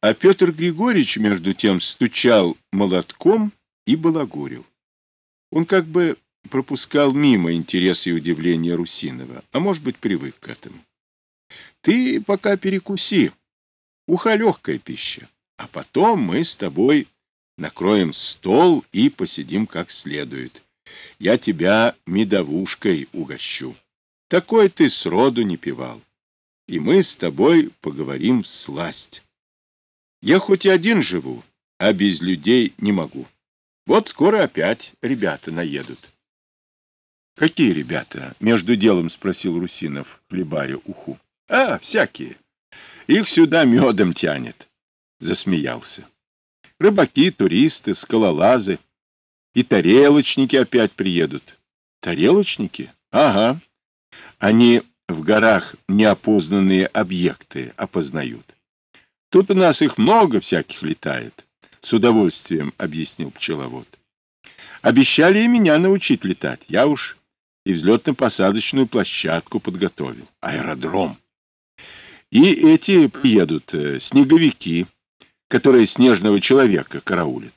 А Петр Григорьевич, между тем, стучал молотком и балагурил. Он как бы пропускал мимо интересы и удивления Русинова, а может быть, привык к этому. Ты пока перекуси. Уха легкая пища. А потом мы с тобой накроем стол и посидим как следует. Я тебя медовушкой угощу. Такой ты сроду не пивал. И мы с тобой поговорим сласть. Я хоть и один живу, а без людей не могу. Вот скоро опять ребята наедут. — Какие ребята? — между делом спросил Русинов, хлебая уху. — А, всякие. Их сюда медом тянет. Засмеялся. Рыбаки, туристы, скалолазы. И тарелочники опять приедут. Тарелочники? Ага. Они в горах неопознанные объекты опознают. Тут у нас их много всяких летает, — с удовольствием объяснил пчеловод. Обещали и меня научить летать. Я уж и взлетно-посадочную площадку подготовил. Аэродром. И эти приедут, э, снеговики, которые снежного человека караулят.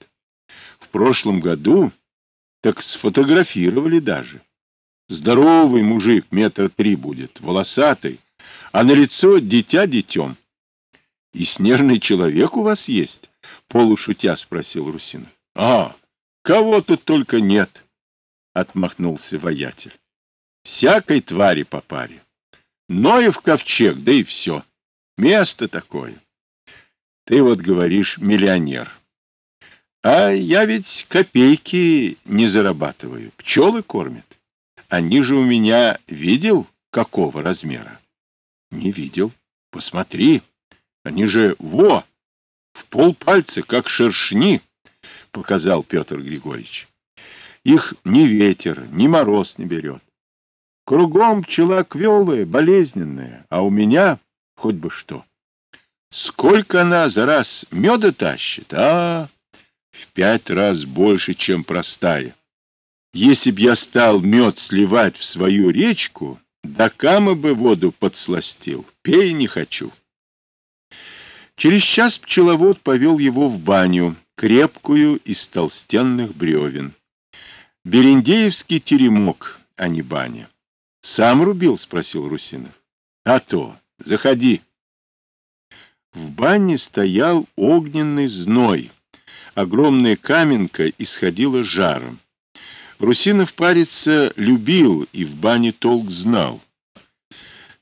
В прошлом году так сфотографировали даже. Здоровый мужик, метр три будет, волосатый, а на лицо дитя детем. — И снежный человек у вас есть? — полушутя спросил Русинов. — А, кого тут только нет, — отмахнулся воятель. — Всякой твари по паре. Ноев ковчег, да и все. Место такое. Ты вот говоришь миллионер. А я ведь копейки не зарабатываю. Пчелы кормят. Они же у меня видел, какого размера? Не видел. Посмотри. Они же, во, в полпальца, как шершни, — показал Петр Григорьевич. Их ни ветер, ни мороз не берет. Кругом пчела квелая, болезненная, а у меня хоть бы что. Сколько она за раз меда тащит, а? В пять раз больше, чем простая. Если б я стал мед сливать в свою речку, да камы бы воду подсластил, пей не хочу. Через час пчеловод повел его в баню, крепкую из толстенных бревен. Берендеевский теремок, а не баня. — Сам рубил? — спросил Русинов. — А то. Заходи. В бане стоял огненный зной. Огромная каменка исходила жаром. Русинов париться любил и в бане толк знал.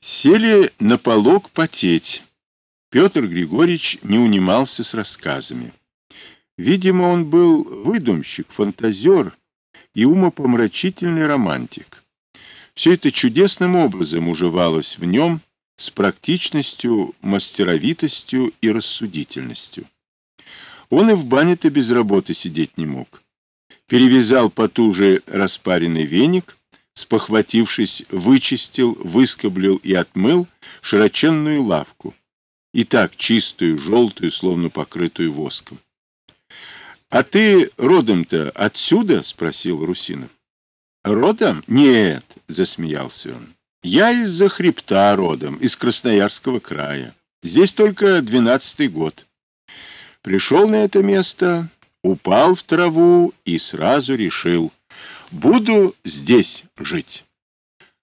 Сели на полог потеть. Петр Григорьевич не унимался с рассказами. Видимо, он был выдумщик, фантазер и умопомрачительный романтик. Все это чудесным образом уживалось в нем с практичностью, мастеровитостью и рассудительностью. Он и в бане-то без работы сидеть не мог. Перевязал потуже распаренный веник, спохватившись, вычистил, выскоблил и отмыл широченную лавку, и так чистую, желтую, словно покрытую воском. — А ты родом-то отсюда? — спросил Русинов. — Родом? Нет, — засмеялся он. — Я из-за хребта родом, из Красноярского края. Здесь только двенадцатый год. Пришел на это место, упал в траву и сразу решил, буду здесь жить.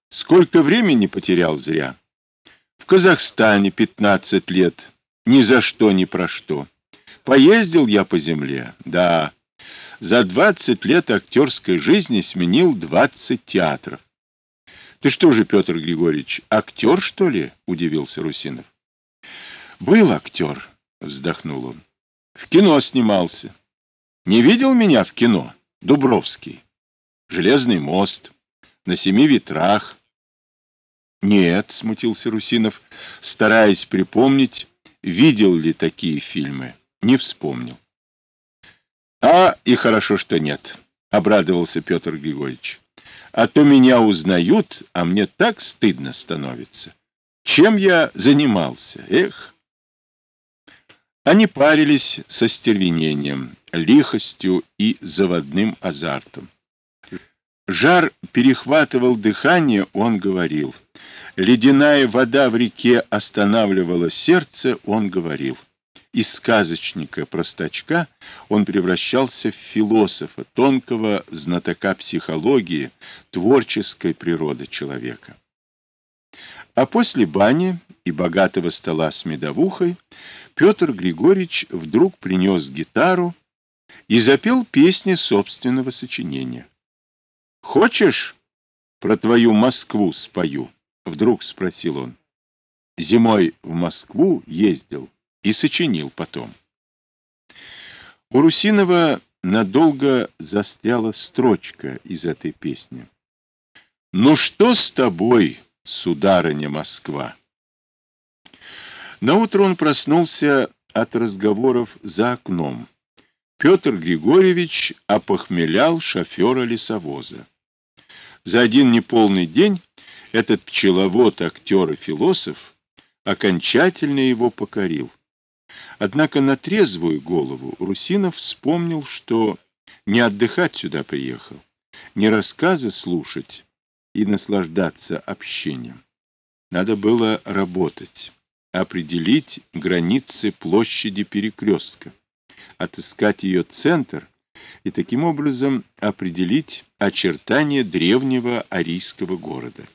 Сколько времени потерял зря. Казахстане 15 лет, ни за что, ни про что. Поездил я по земле, да. За 20 лет актерской жизни сменил 20 театров. Ты что же, Петр Григорьевич, актер, что ли? Удивился Русинов. Был актер, вздохнул он. В кино снимался. Не видел меня в кино? Дубровский. Железный мост. На семи ветрах. Нет, смутился Русинов, стараясь припомнить, видел ли такие фильмы. Не вспомнил. А и хорошо, что нет, обрадовался Петр Григорьевич. А то меня узнают, а мне так стыдно становится. Чем я занимался? Эх! Они парились со стервенением, лихостью и заводным азартом. Жар перехватывал дыхание, он говорил — Ледяная вода в реке останавливала сердце, он говорил. Из сказочника-простачка он превращался в философа, тонкого знатока психологии, творческой природы человека. А после бани и богатого стола с медовухой Петр Григорьевич вдруг принес гитару и запел песни собственного сочинения. «Хочешь, про твою Москву спою?» — вдруг спросил он. Зимой в Москву ездил и сочинил потом. У Русинова надолго застряла строчка из этой песни. «Ну что с тобой, сударыня Москва?» Наутро он проснулся от разговоров за окном. Петр Григорьевич опохмелял шофера лесовоза. За один неполный день этот пчеловод, актер и философ окончательно его покорил. Однако на трезвую голову Русинов вспомнил, что не отдыхать сюда приехал, не рассказы слушать и наслаждаться общением. Надо было работать, определить границы площади перекрестка, отыскать ее центр и таким образом определить очертания древнего арийского города.